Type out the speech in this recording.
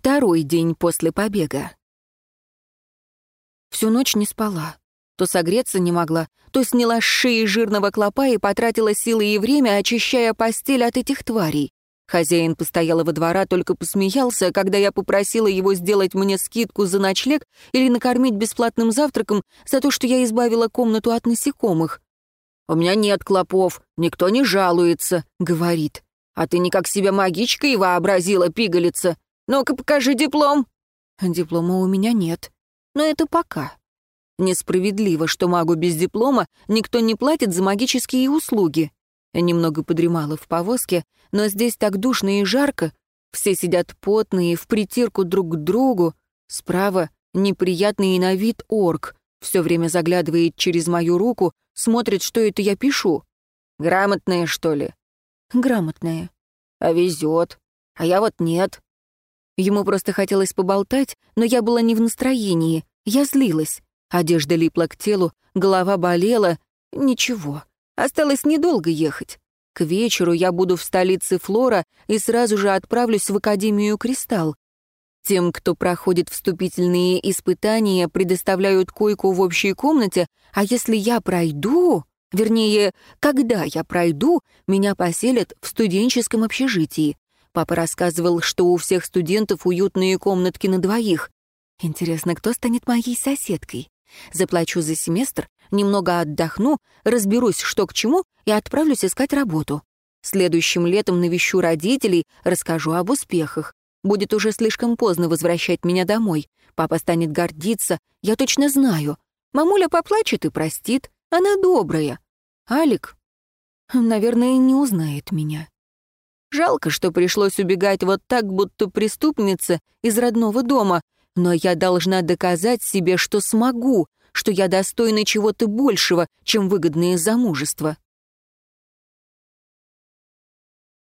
Второй день после побега. Всю ночь не спала. То согреться не могла, то сняла с шеи жирного клопа и потратила силы и время, очищая постель от этих тварей. Хозяин постоялого двора только посмеялся, когда я попросила его сделать мне скидку за ночлег или накормить бесплатным завтраком за то, что я избавила комнату от насекомых. «У меня нет клопов, никто не жалуется», — говорит. «А ты никак себя магичкой вообразила, пигалица. Ну-ка, покажи диплом». Диплома у меня нет. Но это пока. Несправедливо, что магу без диплома никто не платит за магические услуги. Немного подремала в повозке, но здесь так душно и жарко. Все сидят потные, в притирку друг к другу. Справа неприятный на вид орк. Все время заглядывает через мою руку, смотрит, что это я пишу. Грамотная, что ли? Грамотная. А везет. А я вот нет. Ему просто хотелось поболтать, но я была не в настроении. Я злилась. Одежда липла к телу, голова болела. Ничего. Осталось недолго ехать. К вечеру я буду в столице Флора и сразу же отправлюсь в Академию Кристалл. Тем, кто проходит вступительные испытания, предоставляют койку в общей комнате, а если я пройду, вернее, когда я пройду, меня поселят в студенческом общежитии. Папа рассказывал, что у всех студентов уютные комнатки на двоих. Интересно, кто станет моей соседкой? Заплачу за семестр, немного отдохну, разберусь, что к чему, и отправлюсь искать работу. Следующим летом навещу родителей, расскажу об успехах. Будет уже слишком поздно возвращать меня домой. Папа станет гордиться, я точно знаю. Мамуля поплачет и простит, она добрая. Алик, наверное, не узнает меня. Жалко, что пришлось убегать вот так, будто преступница из родного дома, но я должна доказать себе, что смогу, что я достойна чего-то большего, чем выгодное замужество.